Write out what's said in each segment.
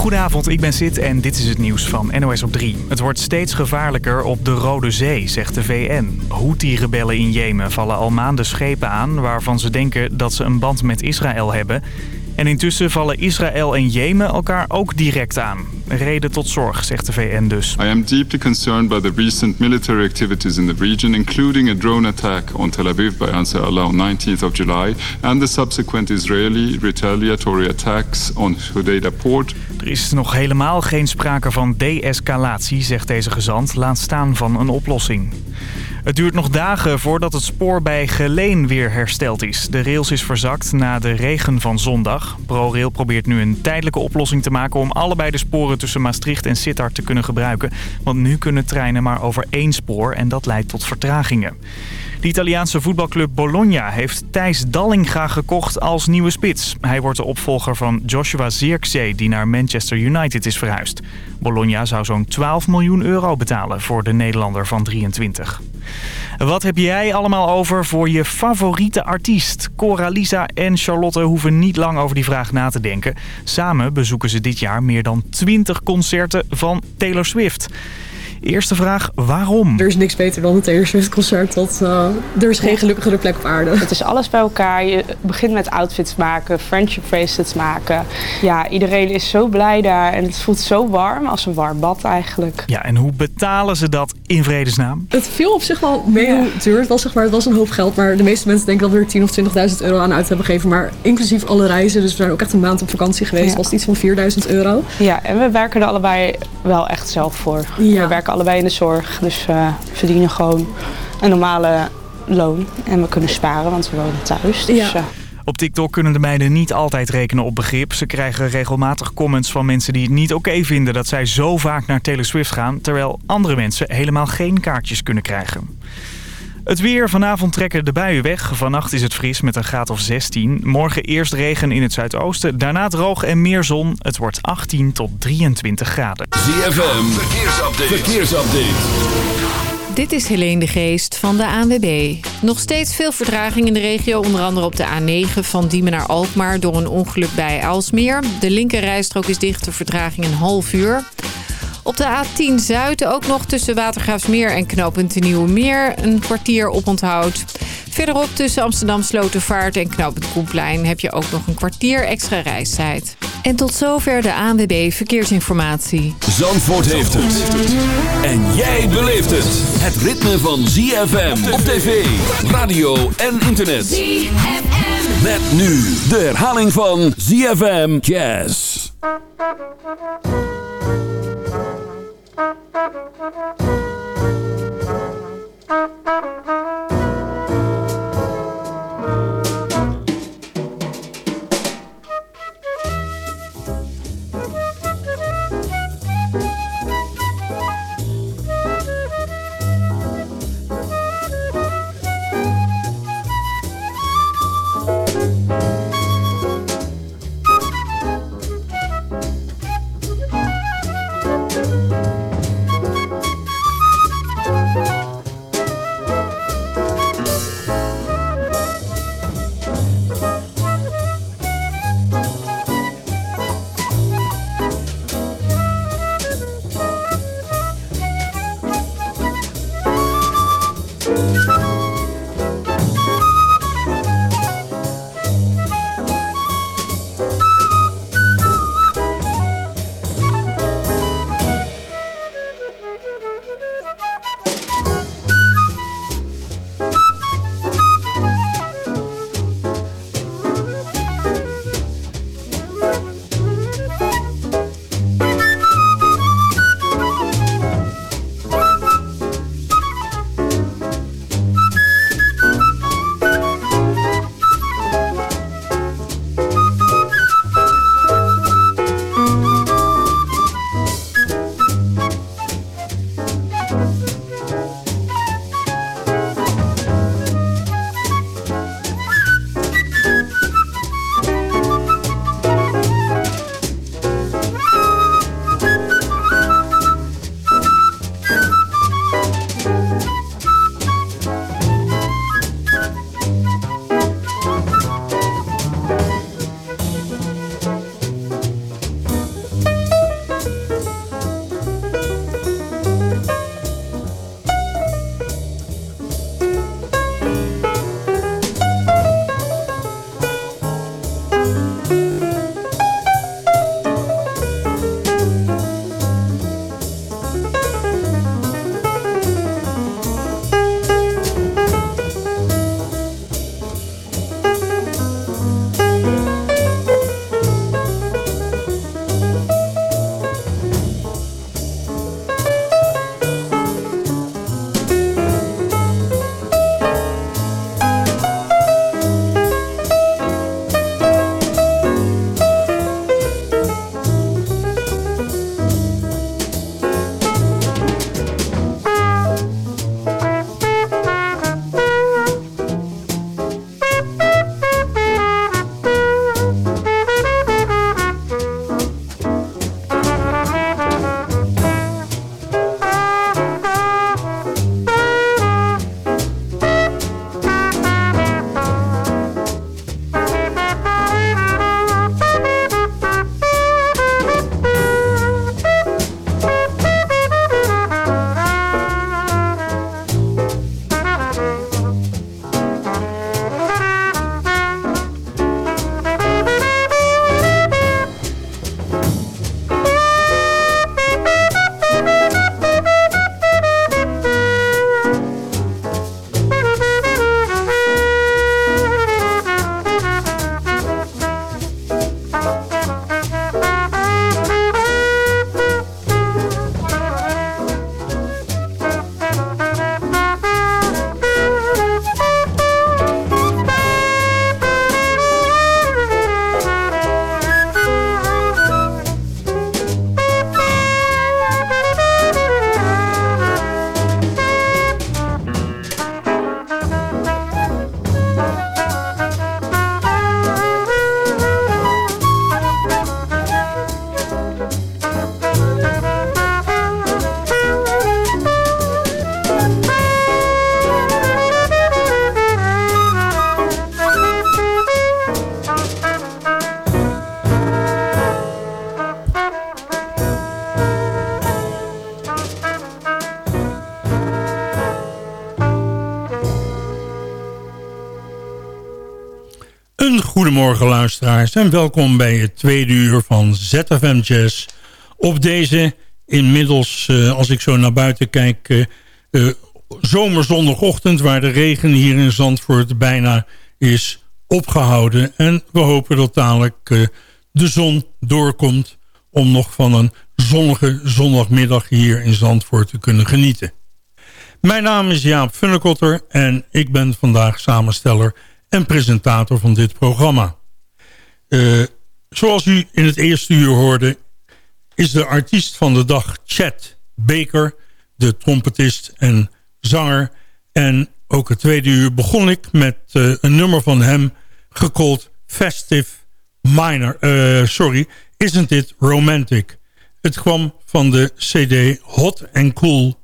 Goedenavond, ik ben Sid en dit is het nieuws van NOS op 3. Het wordt steeds gevaarlijker op de Rode Zee, zegt de VN. Houthi-rebellen in Jemen vallen al maanden schepen aan... waarvan ze denken dat ze een band met Israël hebben... En intussen vallen Israël en Jemen elkaar ook direct aan. Reden tot zorg, zegt de VN dus. I am deeply concerned by the recent military activities in the region, including a drone attack on Tel Aviv by Ansar Allah on 19th of July and the subsequent Israeli retaliatory attacks on Hodeida port. Er is nog helemaal geen sprake van de-escalatie, zegt deze gezant, laat staan van een oplossing. Het duurt nog dagen voordat het spoor bij Geleen weer hersteld is. De rails is verzakt na de regen van zondag. ProRail probeert nu een tijdelijke oplossing te maken... om allebei de sporen tussen Maastricht en Sittard te kunnen gebruiken. Want nu kunnen treinen maar over één spoor en dat leidt tot vertragingen. De Italiaanse voetbalclub Bologna heeft Thijs Dallinga gekocht als nieuwe spits. Hij wordt de opvolger van Joshua Zirkzee die naar Manchester United is verhuisd. Bologna zou zo'n 12 miljoen euro betalen voor de Nederlander van 23. Wat heb jij allemaal over voor je favoriete artiest? Cora, Lisa en Charlotte hoeven niet lang over die vraag na te denken. Samen bezoeken ze dit jaar meer dan 20 concerten van Taylor Swift. Eerste vraag, waarom? Er is niks beter dan het Taylor Swift concert. Dat, uh, er is geen gelukkigere plek op aarde. Het is alles bij elkaar. Je begint met outfits maken, friendship bracelets maken. Ja, iedereen is zo blij daar en het voelt zo warm als een warm bad eigenlijk. Ja, en hoe betalen ze dat in vredesnaam? Het viel op zich wel mee hoe duur het was. Zeg maar. Het was een hoop geld, maar de meeste mensen denken dat we er 10.000 of 20.000 euro aan uit hebben gegeven. Maar inclusief alle reizen, dus we zijn ook echt een maand op vakantie geweest, ja. was het iets van 4.000 euro. Ja, en we werken er allebei wel echt zelf voor. Ja. We werken allebei in de zorg, dus we verdienen gewoon een normale loon. En we kunnen sparen, want we wonen thuis. Dus, ja. Op TikTok kunnen de meiden niet altijd rekenen op begrip. Ze krijgen regelmatig comments van mensen die het niet oké vinden... dat zij zo vaak naar Taylor Swift gaan... terwijl andere mensen helemaal geen kaartjes kunnen krijgen. Het weer. Vanavond trekken de buien weg. Vannacht is het fris met een graad of 16. Morgen eerst regen in het zuidoosten. Daarna droog en meer zon. Het wordt 18 tot 23 graden. ZFM. Verkeersupdate. Verkeersupdate. Dit is Helene de Geest van de ANWB. Nog steeds veel vertraging in de regio, onder andere op de A9 van Diemen naar Alkmaar door een ongeluk bij Aalsmeer. De linkerrijstrook is dicht, de vertraging een half uur. Op de A10 Zuid ook nog tussen Watergraafsmeer en knooppunt de Nieuwe Meer een kwartier op onthoud. Verderop tussen Amsterdam Slotervaart en knooppunt Koenplein heb je ook nog een kwartier extra reistijd. En tot zover de ANWB Verkeersinformatie. Zandvoort heeft het. En jij beleeft het. Het ritme van ZFM op tv, radio en internet. ZFM. Met nu de herhaling van ZFM Jazz. Thank you. Goedemorgen luisteraars en welkom bij het tweede uur van ZFM Jazz. Op deze inmiddels, uh, als ik zo naar buiten kijk, uh, uh, zomerzondagochtend... waar de regen hier in Zandvoort bijna is opgehouden. En we hopen dat dadelijk de zon doorkomt... om nog van een zonnige zondagmiddag hier in Zandvoort te kunnen genieten. Mijn naam is Jaap Funnekotter en ik ben vandaag samensteller en presentator van dit programma. Uh, zoals u in het eerste uur hoorde... is de artiest van de dag Chad Baker... de trompetist en zanger. En ook het tweede uur begon ik met uh, een nummer van hem... gecalled Festive Minor. Uh, sorry, Isn't It Romantic? Het kwam van de cd Hot and Cool...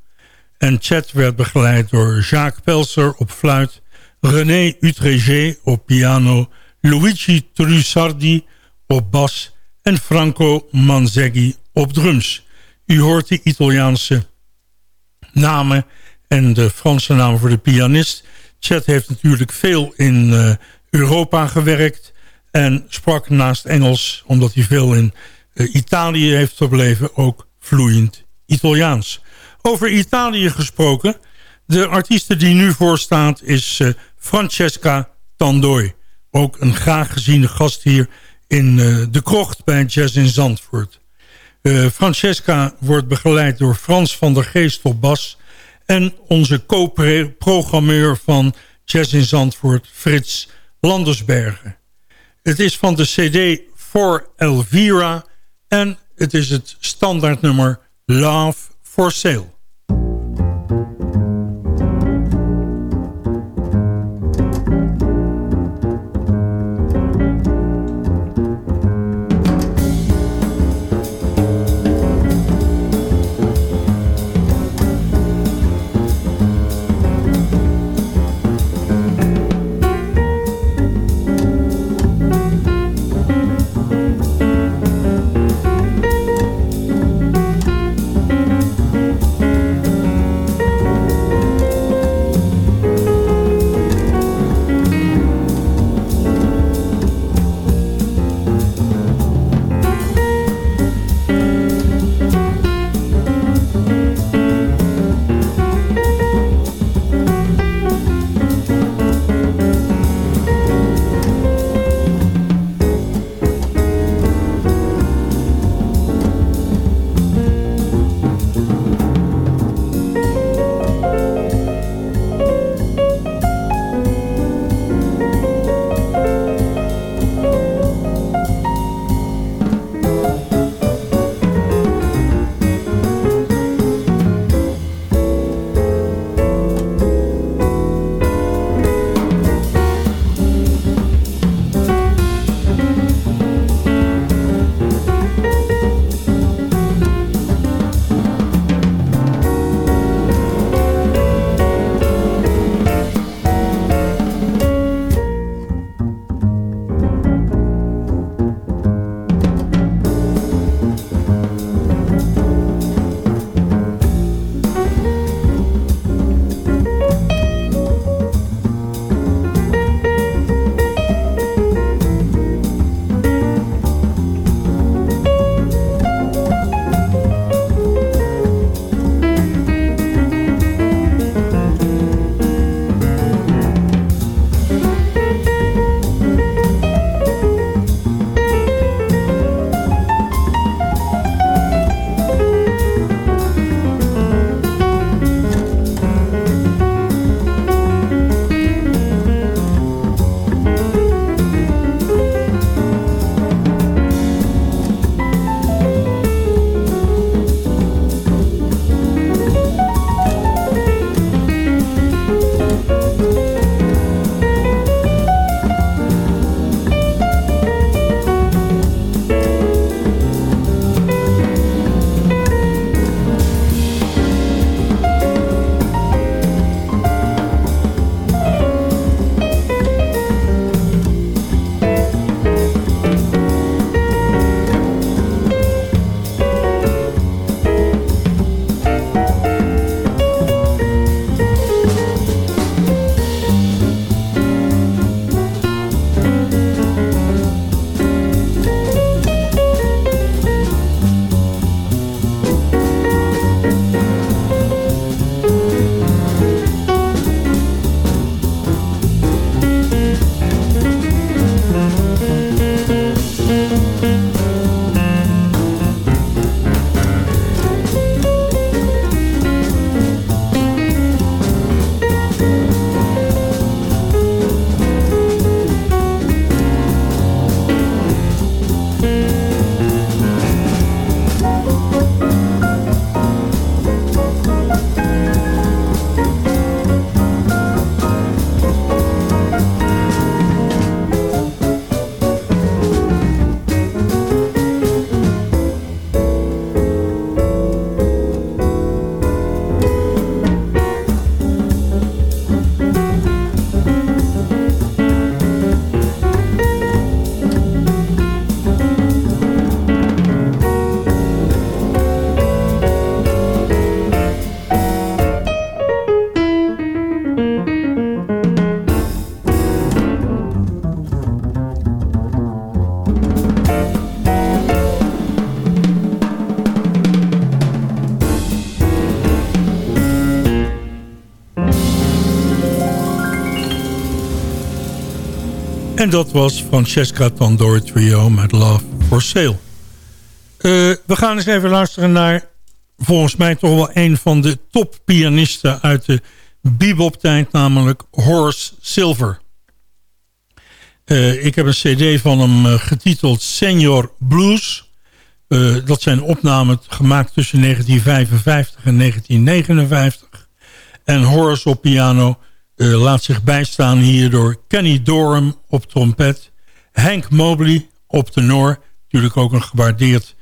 En Chad werd begeleid door Jacques Pelser op fluit... René Utreger op piano, Luigi Trussardi op bas en Franco Manzeghi op drums. U hoort de Italiaanse namen en de Franse naam voor de pianist. Chet heeft natuurlijk veel in uh, Europa gewerkt en sprak naast Engels, omdat hij veel in uh, Italië heeft verbleven, ook vloeiend Italiaans. Over Italië gesproken, de artieste die nu voor staat is uh, Francesca Tandoi. Ook een graag geziene gast hier in uh, de krocht bij Jazz in Zandvoort. Uh, Francesca wordt begeleid door Frans van der Geest op bas... en onze co-programmeur van Jazz in Zandvoort, Frits Landersbergen. Het is van de cd For Elvira en het is het standaardnummer Love for Sale. En dat was Francesca Tandor Trio met Love for Sale. Uh, we gaan eens even luisteren naar volgens mij toch wel een van de toppianisten uit de bebop-tijd, namelijk Horace Silver. Uh, ik heb een cd van hem uh, getiteld Senior Blues. Dat zijn opnamen gemaakt tussen 1955 en 1959. En Horace op piano laat zich bijstaan hier door Kenny Dorham op trompet. Hank Mobley op tenor. Natuurlijk ook een gewaardeerd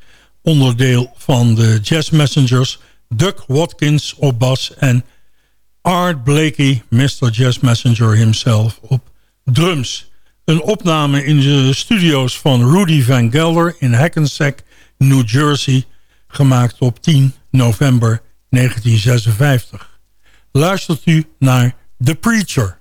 onderdeel van de Jazz Messengers. Doug Watkins op bas en Art Blakey, Mr. Jazz Messenger himself, op drums. Een opname in de studio's van Rudy Van Gelder in Hackensack, New Jersey, gemaakt op 10 november 1956. Luistert u naar The Preacher.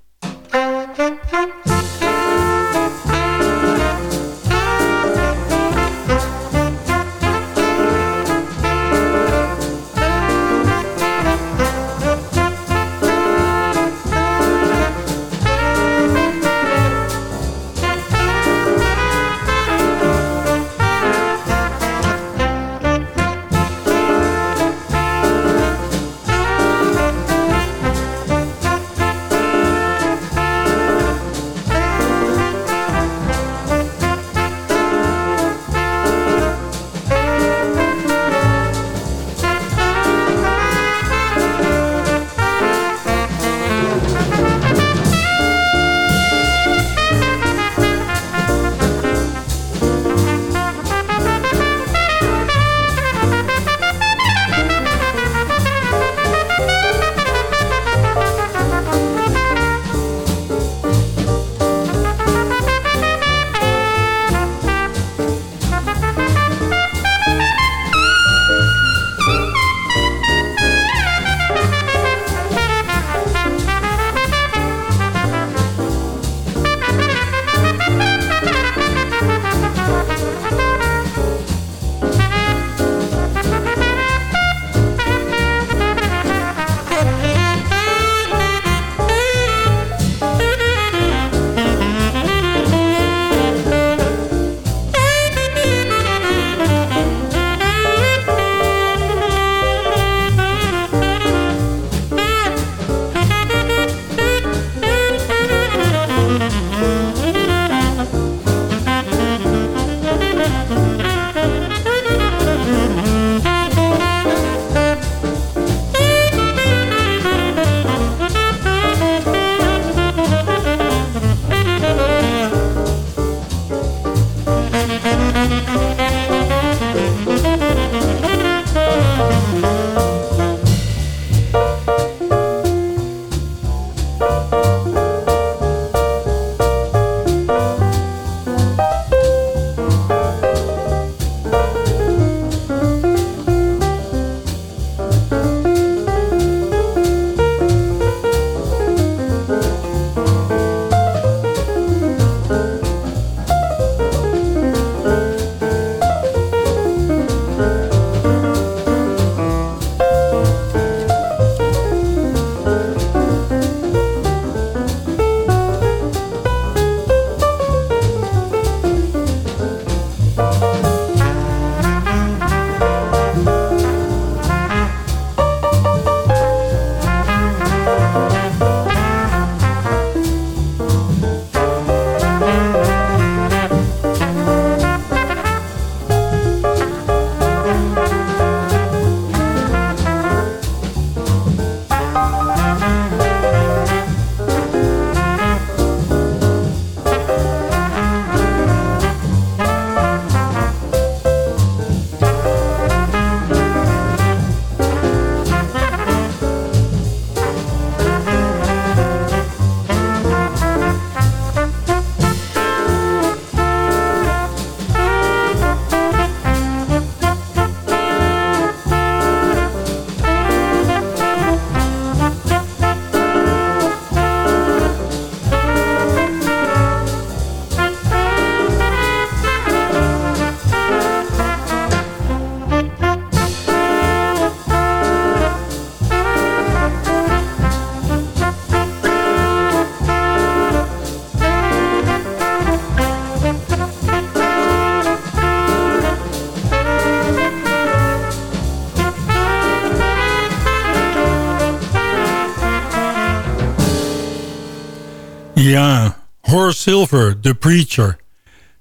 Horace Silver, The Preacher.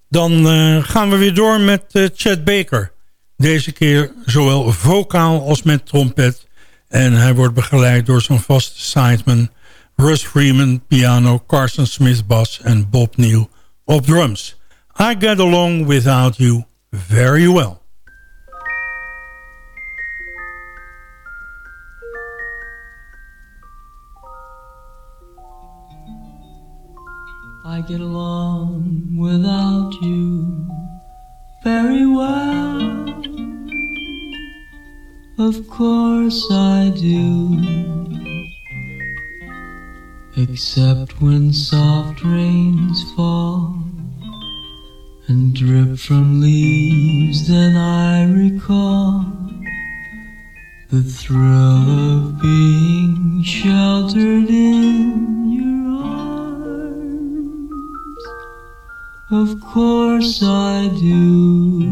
Dan uh, gaan we weer door met uh, Chad Baker. Deze keer zowel vocaal als met trompet. En hij wordt begeleid door zijn vaste sideman... Russ Freeman, piano, Carson Smith, bass en Bob Neal op drums. I get along without you very well. I get along without you very well. Of course I do. Except when soft rains fall and drip from leaves, then I recall the thrill of being sheltered in your arms. Of course I do.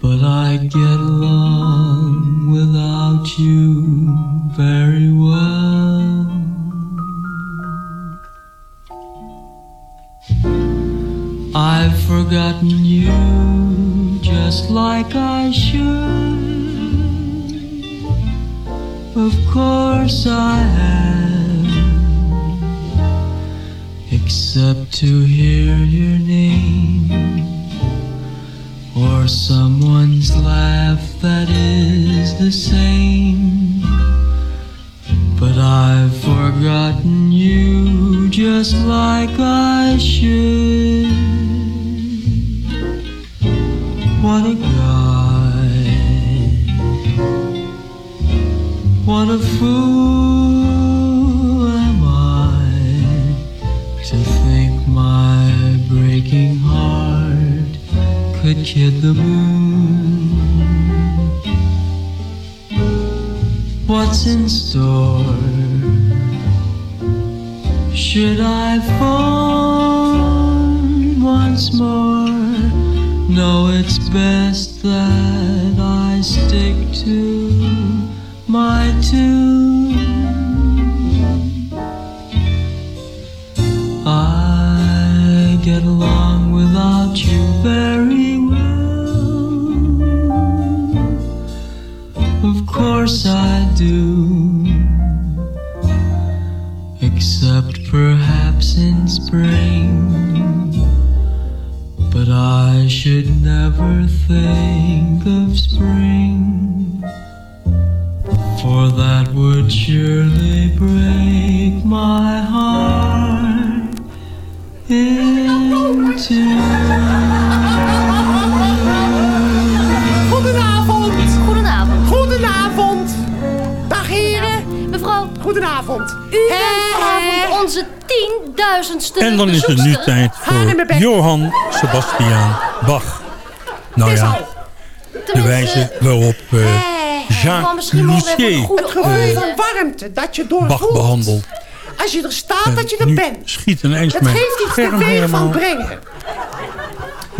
But I get along without you very well. I've forgotten you just like I should. Of course I have, except to hear your name or someone's laugh that is the same. But I've forgotten you just like I should. What a store? Should I phone once more? No, it's best Goedenavond. u bent vanavond onze tienduizendste En dan is het nu tijd voor bek. Johann Sebastian Bach. Nou ja, de wijze waarop eh, eh, mevrouw, Jacques misschien mogen we even een Lussier Het gevoel orde- van warmte dat je door Bach voelt. behandelt. Als je er staat, dat je er bent. schiet ineens Het mijn geeft iets teweeg van brengen.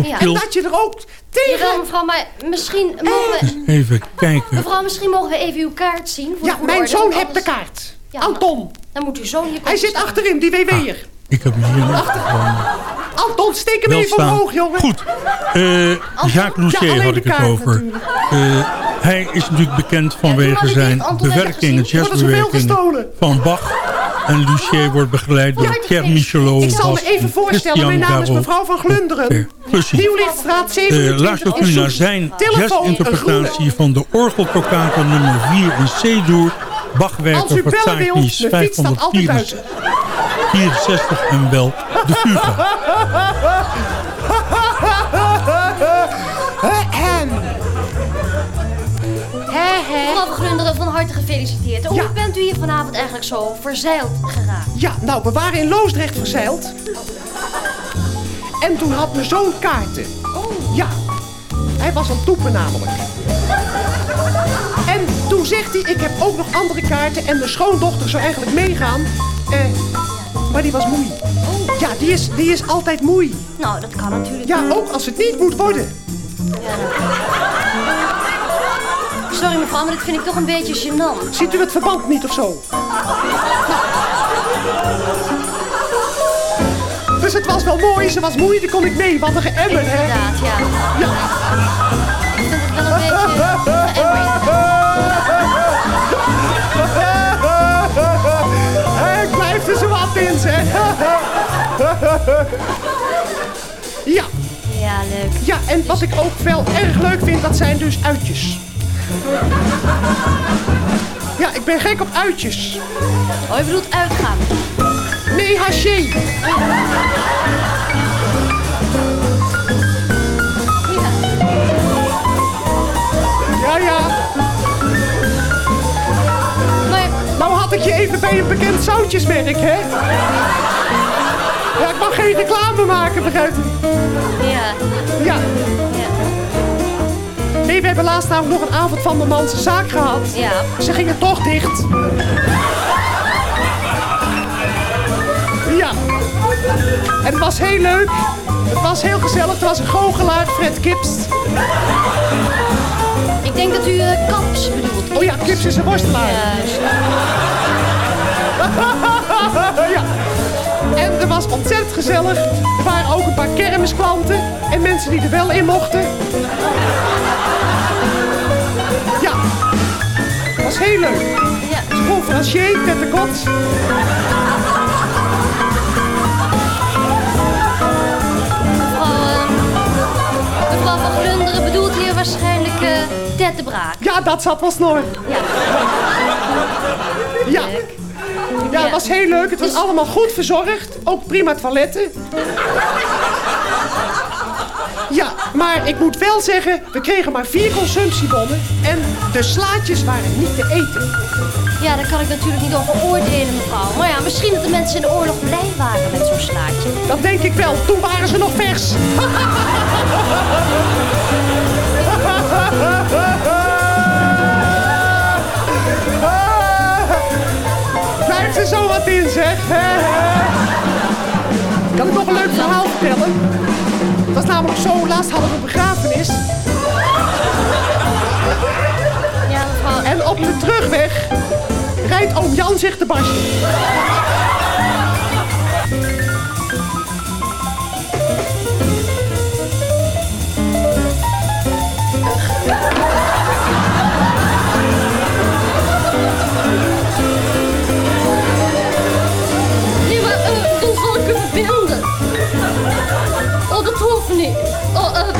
Ja. kil. Dat je er ook tegen... Jawel, mevrouw, maar misschien mogen we... Even kijken. Mevrouw, misschien mogen we even uw kaart zien. Voor Ja, mijn zoon heeft de kaart. Ja, Anton. Dan moet uw zoon hier komen Hij zit achterin, die WW'er. Ik heb hem hier nog Anton, steek hem even staan. omhoog, jongen. Goed, eh, Jacques Ja, alleen had ik het over. Eh, hij is natuurlijk bekend vanwege zijn zoveel jazzbewerkingen gestolen? van Bach. En Lussier wordt begeleid door Ja, Pierre Michelot. Ik zal me even en voorstellen, mijn naam is mevrouw van Glunderen. op percussie. Nieuwlichtstraat Eh 27 luistert in u naar zijn jazzinterpretatie van de orgeltoccata nummer 4 in C-dur. Als Bachwerker u bellen wilt, Verzeichnis de fiets staat altijd buiten. 564 en wel de Fuga. Mevrouw van Glunderen, van harte gefeliciteerd. Hoe Ja. bent u hier vanavond eigenlijk zo verzeild geraakt? Ja, nou, we waren in Loosdrecht verzeild. En toen had mijn zoon kaarten. Oh. Ja, hij was aan het toepen namelijk. En toen zegt hij, ik heb ook nog andere kaarten en mijn schoondochter zou eigenlijk meegaan. Eh, maar die was moei. Ja, die is, die is altijd moei. Nou, dat kan natuurlijk. Ja, ook als het niet moet worden. Sorry mevrouw, maar dit vind ik toch een beetje gênant. Ziet u het verband niet of zo? Dus het was wel mooi, ze was moeilijk, kon ik mee. Wat een geëmmer, hè? Inderdaad, ja. Ja. Ik vind het wel een beetje Ja, Ja, leuk. ja, en wat ik ook wel erg leuk vind, dat zijn dus uitjes. Ja, ik ben gek op uitjes. Oh, je bedoelt uitgaan. Nee, haché. Ja, ja. Maar Nou had ik je even bij een bekend zoutjesmerk, hè? Ja, ik geen reclame maken, begrijpt u? ja, Ja. ja, Nee, we hebben laatst namelijk nog een avond van de manse zaak gehad. ja. Ze gingen toch dicht. Ja. En het was heel leuk. Het was heel gezellig. Er was een goochelaar, Fred Kips. Ik denk dat u eh, kaps bedoelt. Oh ja, Kips is een worstelaar. Juist. En er was ontzettend gezellig. Er waren ook een paar kermisklanten. En mensen die er wel in mochten. Ja. Het was heel leuk. Ja. Conferencier, Petter Kots. Mevrouw, eh, mevrouw van Glunderen bedoelt hier waarschijnlijk eh Ted de Braak. Ja, dat zat wel snor. Ja. Ja. Ja, het was heel leuk. Het was allemaal goed verzorgd. Ook prima toiletten. Ja, maar ik moet wel zeggen, we kregen maar vier consumptiebonnen. En de slaatjes waren niet te eten. ja, daar kan ik natuurlijk niet over oordelen, mevrouw. Maar ja, misschien dat de mensen in de oorlog blij waren met zo'n slaatje. Dat denk ik wel. Toen waren ze nog vers. wat in, zeg. Kan ik nog een leuk verhaal vertellen? Dat was namelijk zo, laatst hadden we een begrafenis. Ja. En op de terugweg rijdt oom Jan zich te basje.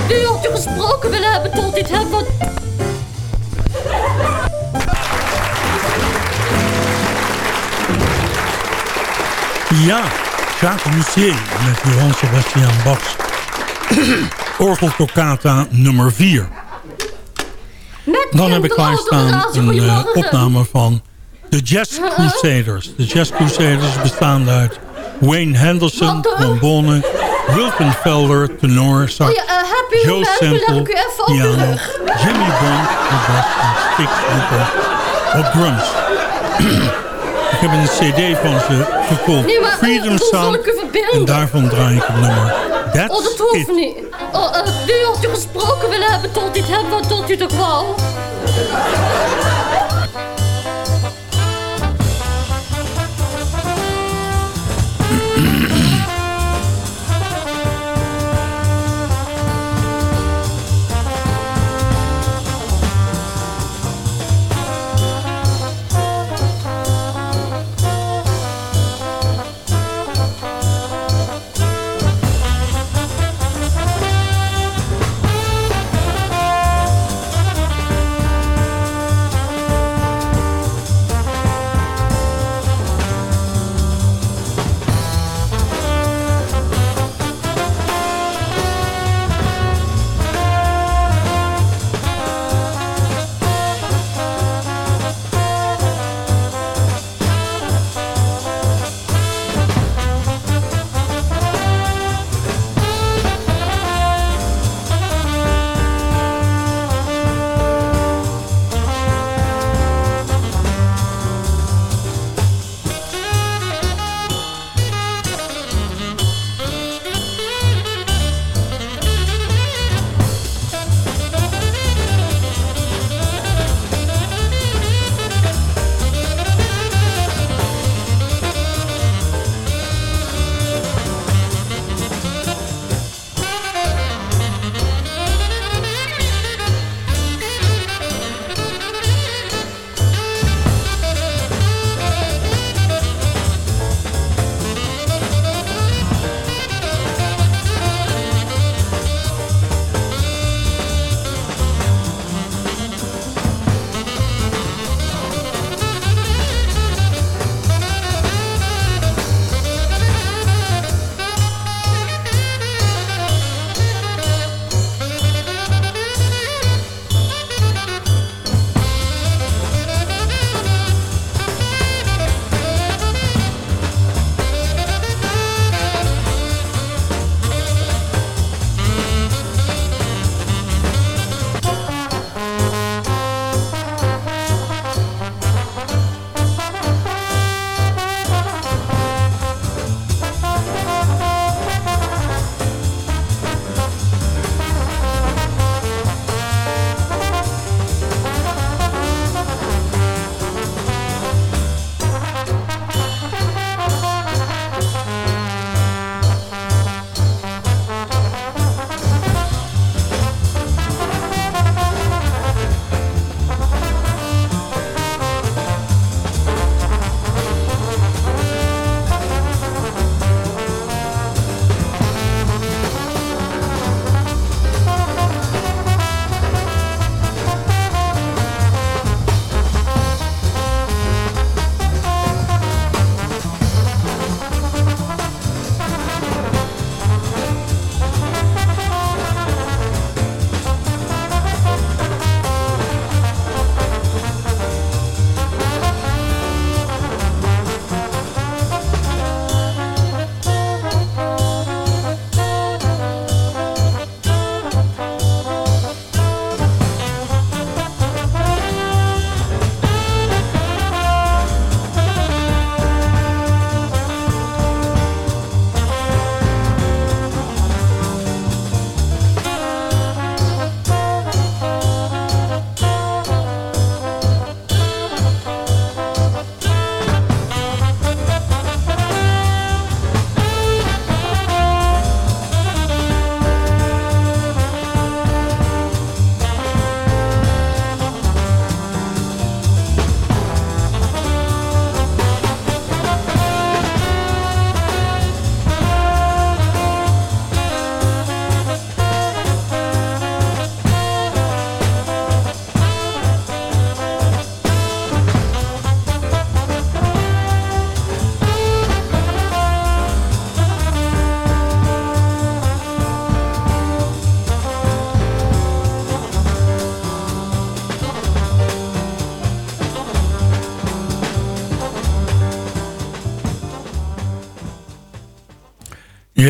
Wie had u gesproken willen hebben tot dit wat... Ja, Jacques Lussier met Johann Sebastian Bach's Orgeltoccata nummer 4. Met Dan heb ik klaarstaan een eh, opname van de Jazz Crusaders. De Jazz Crusaders bestaande uit Wayne Henderson, trombone, Wilton Felder, tenor, sax, Oh ja, eh, Happy Joe Sample, piano. Jimmy Bond op bas en Stick Hooper op drums. ik heb een cd van ze gekocht, Nee, maar, eh, Freedom Sound, en daarvan draai ik het nummer That's Oh, dat hoeft It. niet. Oh, eh, wie had u gesproken willen hebben tot dit wat tot u toch wou?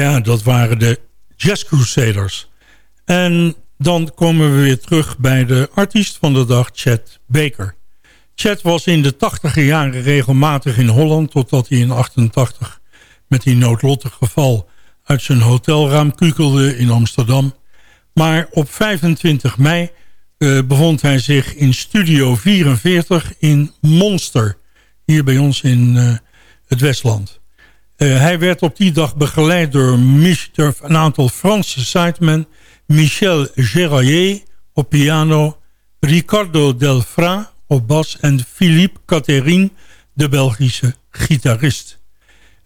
Ja, dat waren de Jazz Crusaders. En dan komen we weer terug bij de artiest van de dag, Chet Baker. Chet was in de tachtige jaren regelmatig in Holland... totdat hij in 88 met die noodlottig geval uit zijn hotelraam kukelde in Amsterdam. Maar op 25 mei uh, bevond hij zich in Studio 44 in Monster. Hier bij ons in uh, het Westland. Uh, hij werd op die dag begeleid door, een aantal Franse sidemen... Michel Géralier op piano... Ricardo Delfra op bas en Philippe Catherine, de Belgische gitarist.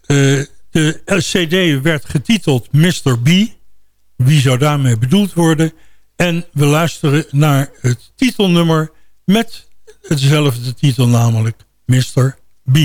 Uh, de CD werd getiteld Mr. B. Wie zou daarmee bedoeld worden? En we luisteren naar het titelnummer met hetzelfde titel, namelijk Mr. B.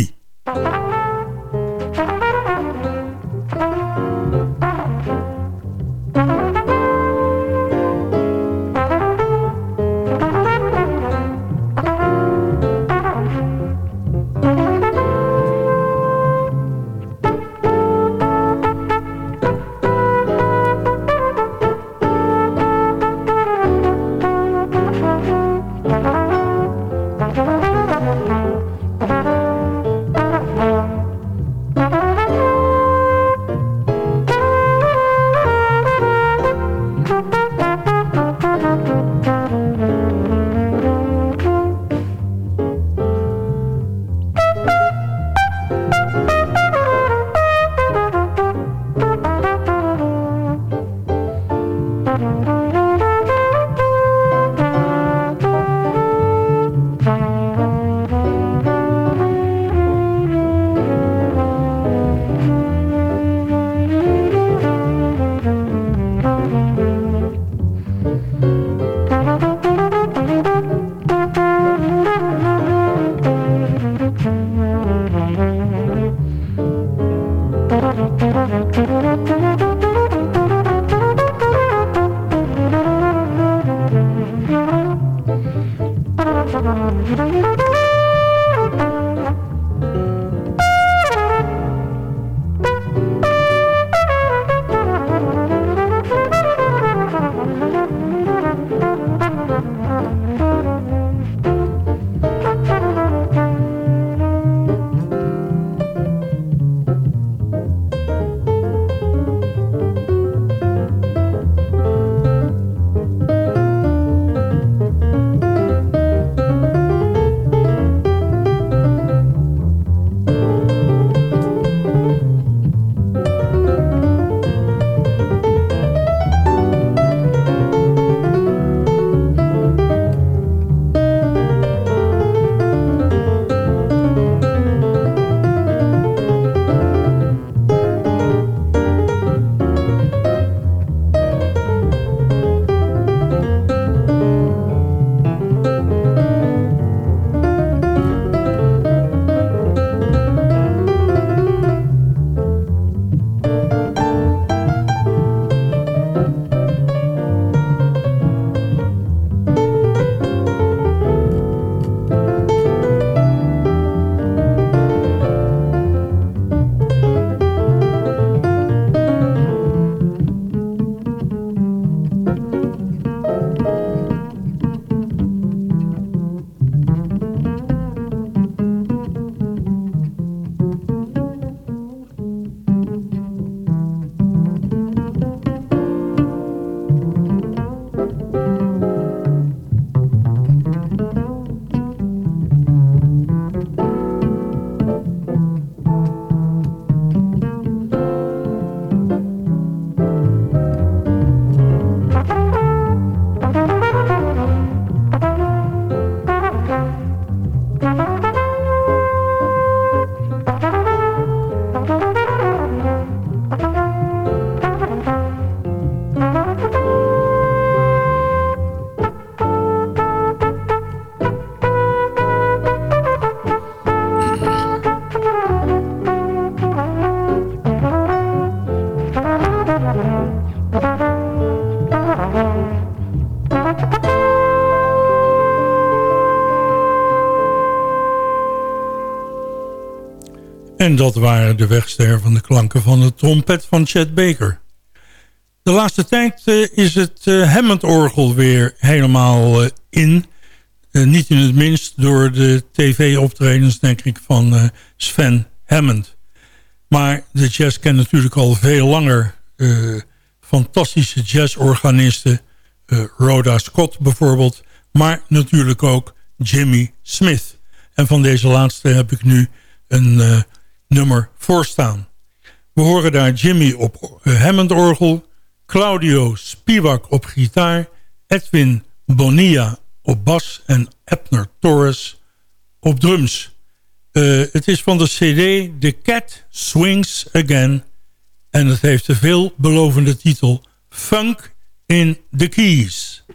En dat waren de wegstervende klanken van de trompet van Chet Baker. De laatste tijd uh, is het uh, Hammond-orgel weer helemaal uh, in. niet in het minst door de tv-optredens, denk ik, van Sven Hammond. Maar de jazz kent natuurlijk al veel langer fantastische jazzorganisten. Rhoda Scott bijvoorbeeld. Maar natuurlijk ook Jimmy Smith. En van deze laatste heb ik nu een nummer voorstaan. We horen daar Jimmy op Hammond-orgel... Claudio Spivak op gitaar... Edwin Bonilla op bas en Ebner Torres op drums. Uh, het is van de cd The Cat Swings Again... en het heeft de veelbelovende titel Funk in the Keys.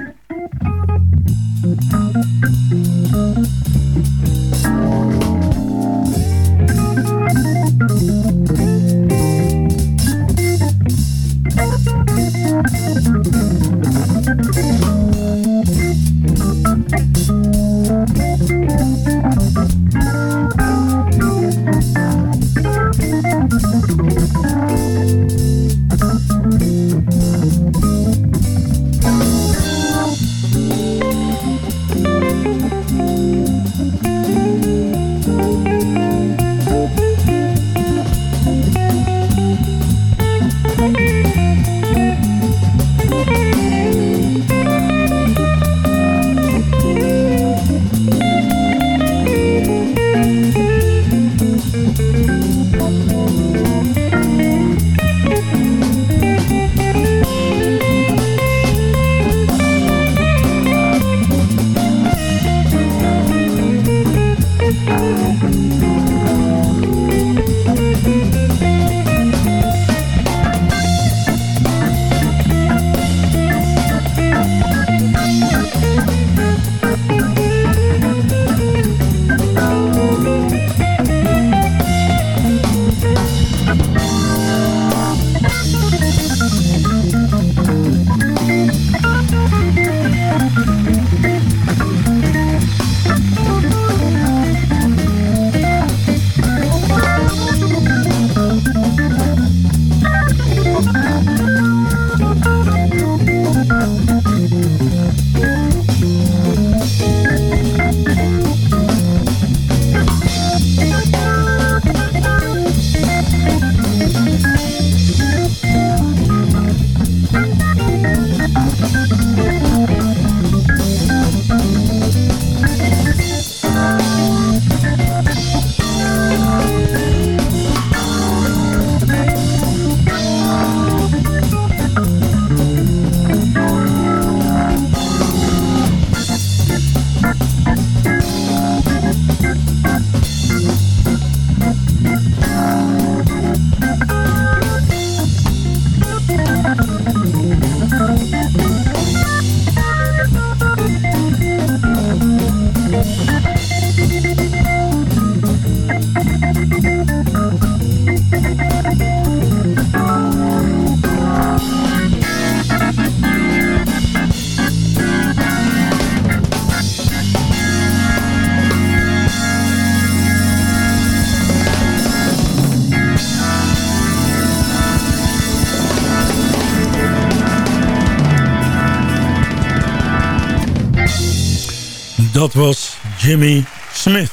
Dat was Jimmy Smith.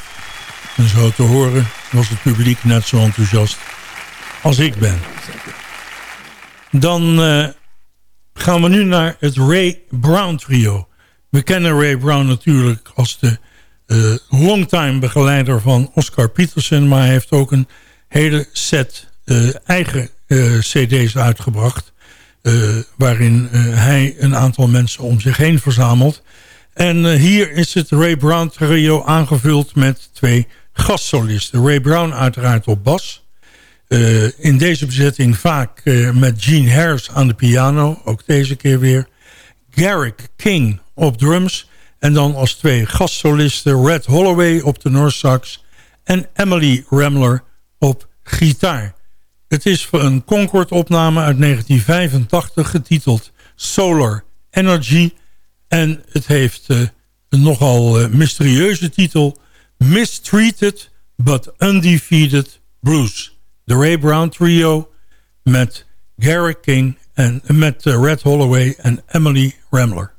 En zo te horen was het publiek net zo enthousiast als ik ben. Dan uh, gaan we nu naar het Ray Brown trio. We kennen Ray Brown natuurlijk als de uh, longtime begeleider van Oscar Peterson. Maar hij heeft ook een hele set uh, eigen cd's uitgebracht. waarin hij een aantal mensen om zich heen verzamelt. En uh, hier is het Ray Brown trio aangevuld met twee gastsolisten. Ray Brown uiteraard op bas. Uh, in deze bezetting vaak uh, met Gene Harris aan de piano. Ook deze keer weer. Garrick King op drums. En dan als twee gastsolisten Red Holloway op de Noorsax. En Emily Ramler op gitaar. Het is een Concord-opname uit 1985 getiteld Solar Energy... En het heeft uh, een nogal uh, mysterieuze titel. Mistreated but Undefeated Blues. De Ray Brown Trio met Gary King en met Red Holloway en Emily Ramler.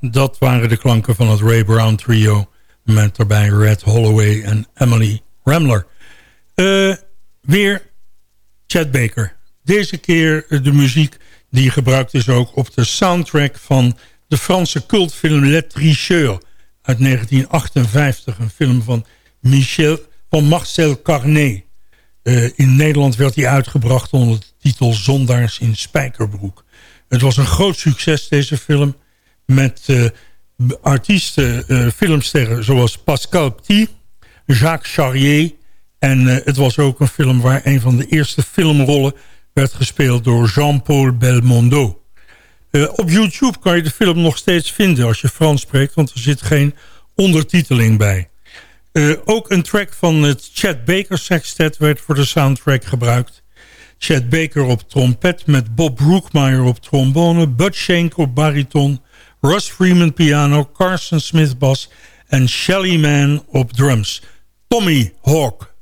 Dat waren de klanken van het Ray Brown trio... met daarbij Red Holloway en Emily Ramler. Uh, weer Chad Baker. Deze keer de muziek die gebruikt is ook op de soundtrack... van de Franse cultfilm Le Tricheur uit 1958. Een film van, Michel, Marcel Carnet. Uh, in Nederland werd hij uitgebracht onder de titel Zondaars in Spijkerbroek. Het was een groot succes, deze film met uh, artiesten, uh, filmsterren zoals Pascal Petit, Jacques Charrier. En uh, het was ook een film waar een van de eerste filmrollen werd gespeeld door Jean-Paul Belmondo. Op YouTube kan je de film nog steeds vinden als je Frans spreekt... want er zit geen ondertiteling bij. Ook een track van het Chad Baker Sextet werd voor de soundtrack gebruikt. Chad Baker op trompet met Bob Brookmeyer op trombone... Bud Shank op bariton, Russ Freeman piano, Carson Smith bas... en Shelly Man op drums. Tommy Hawk.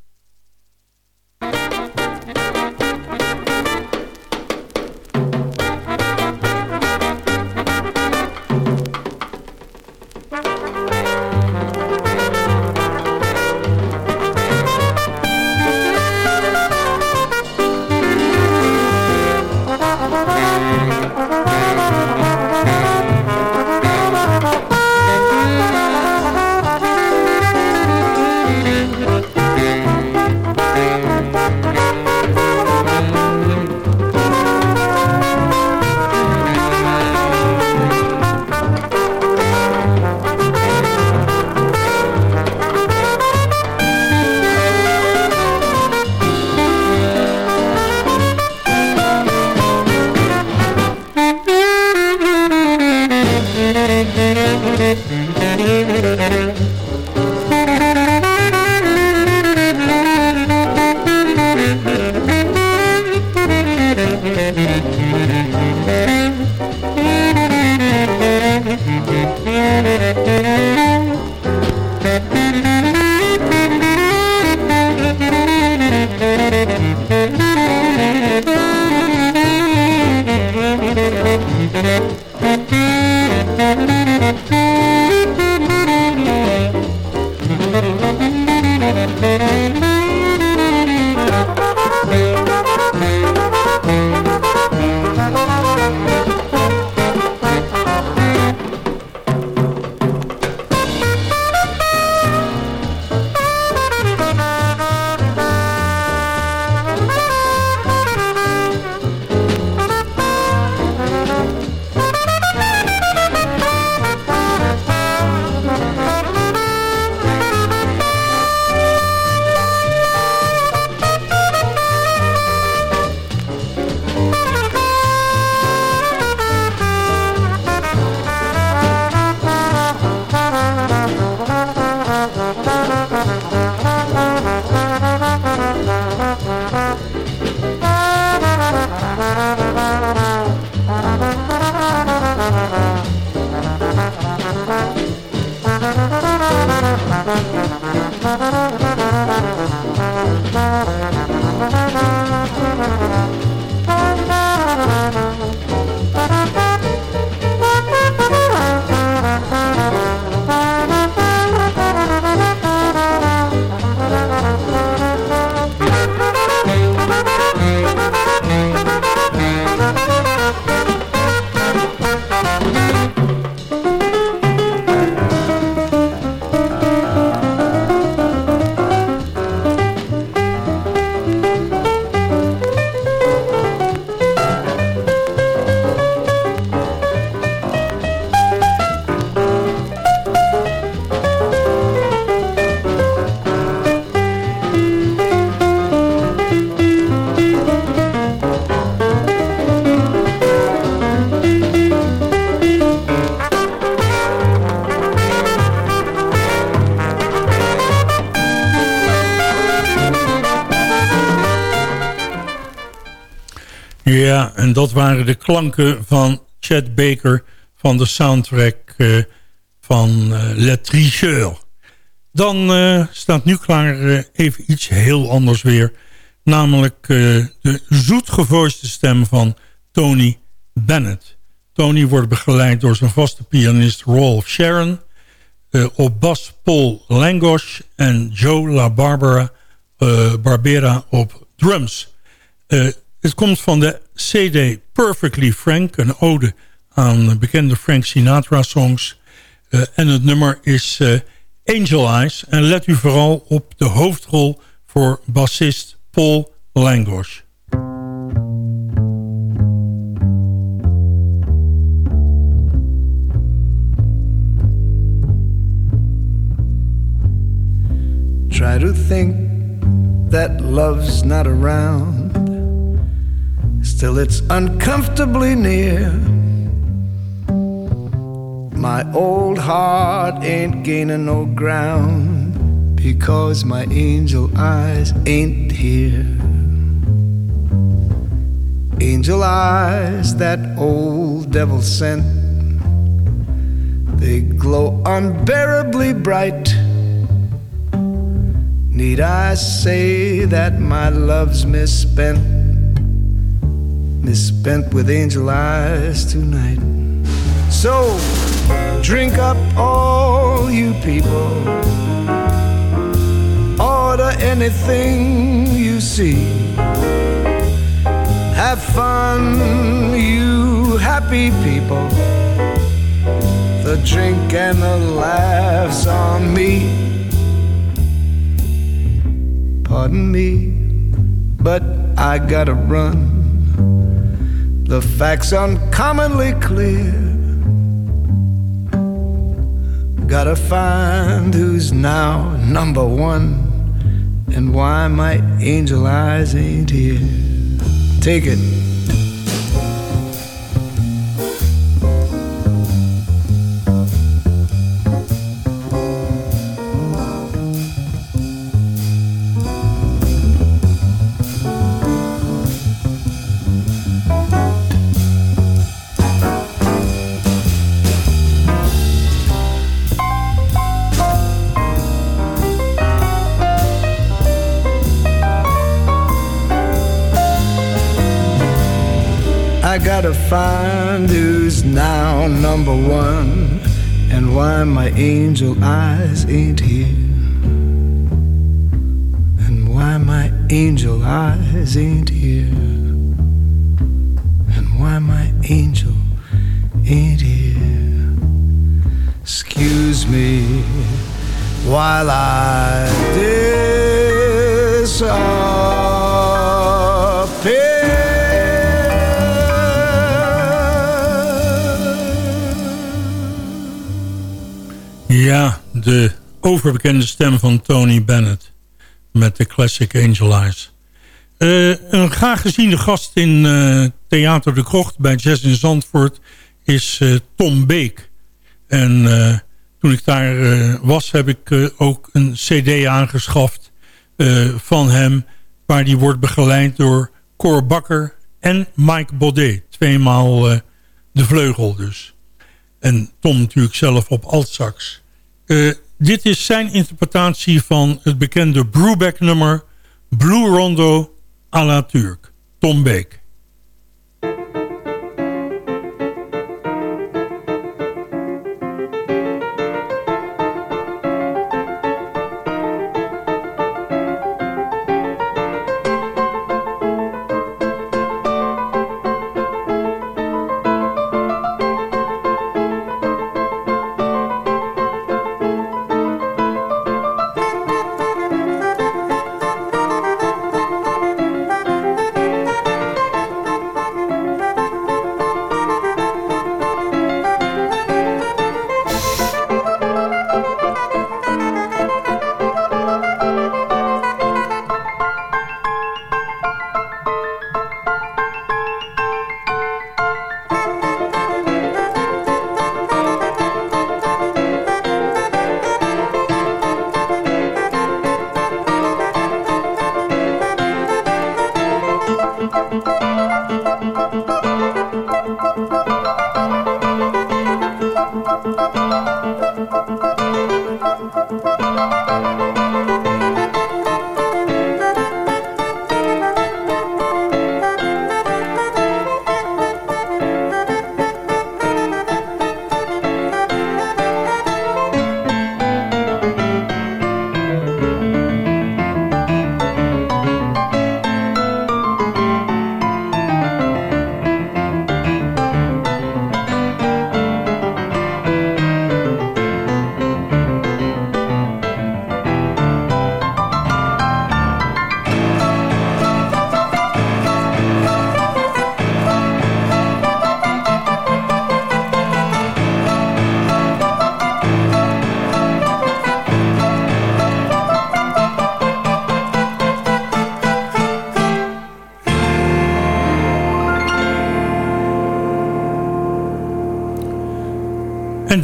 En dat waren de klanken van Chad Baker van de soundtrack uh, van uh, Le Tricheur. Dan uh, staat nu klaar even iets heel anders weer. Namelijk de zoetgevoiste stem van Tony Bennett. Tony wordt begeleid door zijn vaste pianist Rolf Sharon. op bas Paul Langos en Joe La Barbara, Barbera op drums. Het komt van de CD Perfectly Frank, een ode aan bekende Frank Sinatra songs. Uh, en het nummer is uh, Angel Eyes. En let u vooral op de hoofdrol voor bassist Paul Langos. Try to think that love's not around Still, it's uncomfortably near. My old heart ain't gaining no ground because my angel eyes ain't here. Angel eyes that old devil sent, they glow unbearably bright. Need I say that my love's misspent, misspent with angel eyes tonight? So, Drink up, all you people. Order anything you see. Have fun, you happy people. The drink and the laughs on me. Pardon me, but I gotta run. The facts uncommonly clear. Gotta find who's now number one and why my angel eyes ain't here. Take it. Gotta find who's now number one and why my angel eyes ain't here. And why my angel eyes ain't here. And why my angel ain't here. Excuse me while I disappear. Ja, de overbekende stem van Tony Bennett met de classic Angel Eyes. Uh, een graag geziene gast in uh, Theater de Krocht bij Jazz in Zandvoort is uh, Tom Beek. En toen ik daar was heb ik ook een cd aangeschaft van hem... waar die wordt begeleid door Cor Bakker en Mike Baudet. Tweemaal de vleugel dus. En Tom natuurlijk zelf op altsax. Uh, dit is zijn interpretatie van het bekende Brubeck nummer Blue Rondo à la Turk. Tom Beek.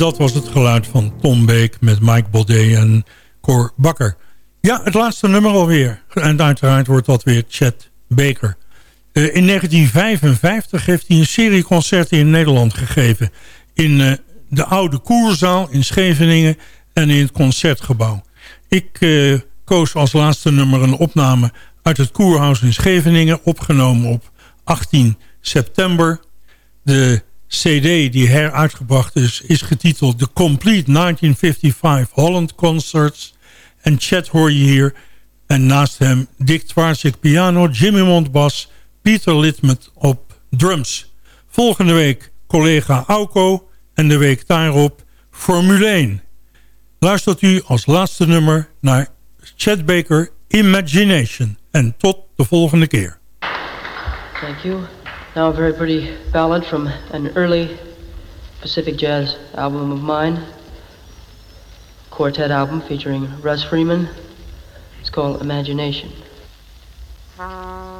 Dat was het geluid van Tom Beek met Mike Baudet en Cor Bakker. Ja, het laatste nummer alweer. En uiteraard wordt dat weer Chet Baker. Uh, in 1955 heeft hij een serie concerten in Nederland gegeven. In uh, de oude koerzaal in Scheveningen en in het Concertgebouw. Ik uh, koos als laatste nummer een opname uit het Koerhuis in Scheveningen... opgenomen op 18 september. De cd die heruitgebracht is, is getiteld The Complete 1955 Holland Concerts. En Chet hoor je hier. En naast hem Dick Twarsik piano, Jimmy Mond bas, Pieter Litmet op drums. Volgende week collega Auko en de week daarop Formule 1. Luistert u als laatste nummer naar Chet Baker Imagination. En tot de volgende keer. Thank you. Now a very pretty ballad from an early Pacific jazz album of mine. Quartet album featuring Russ Freeman. It's called Imagination. Ah.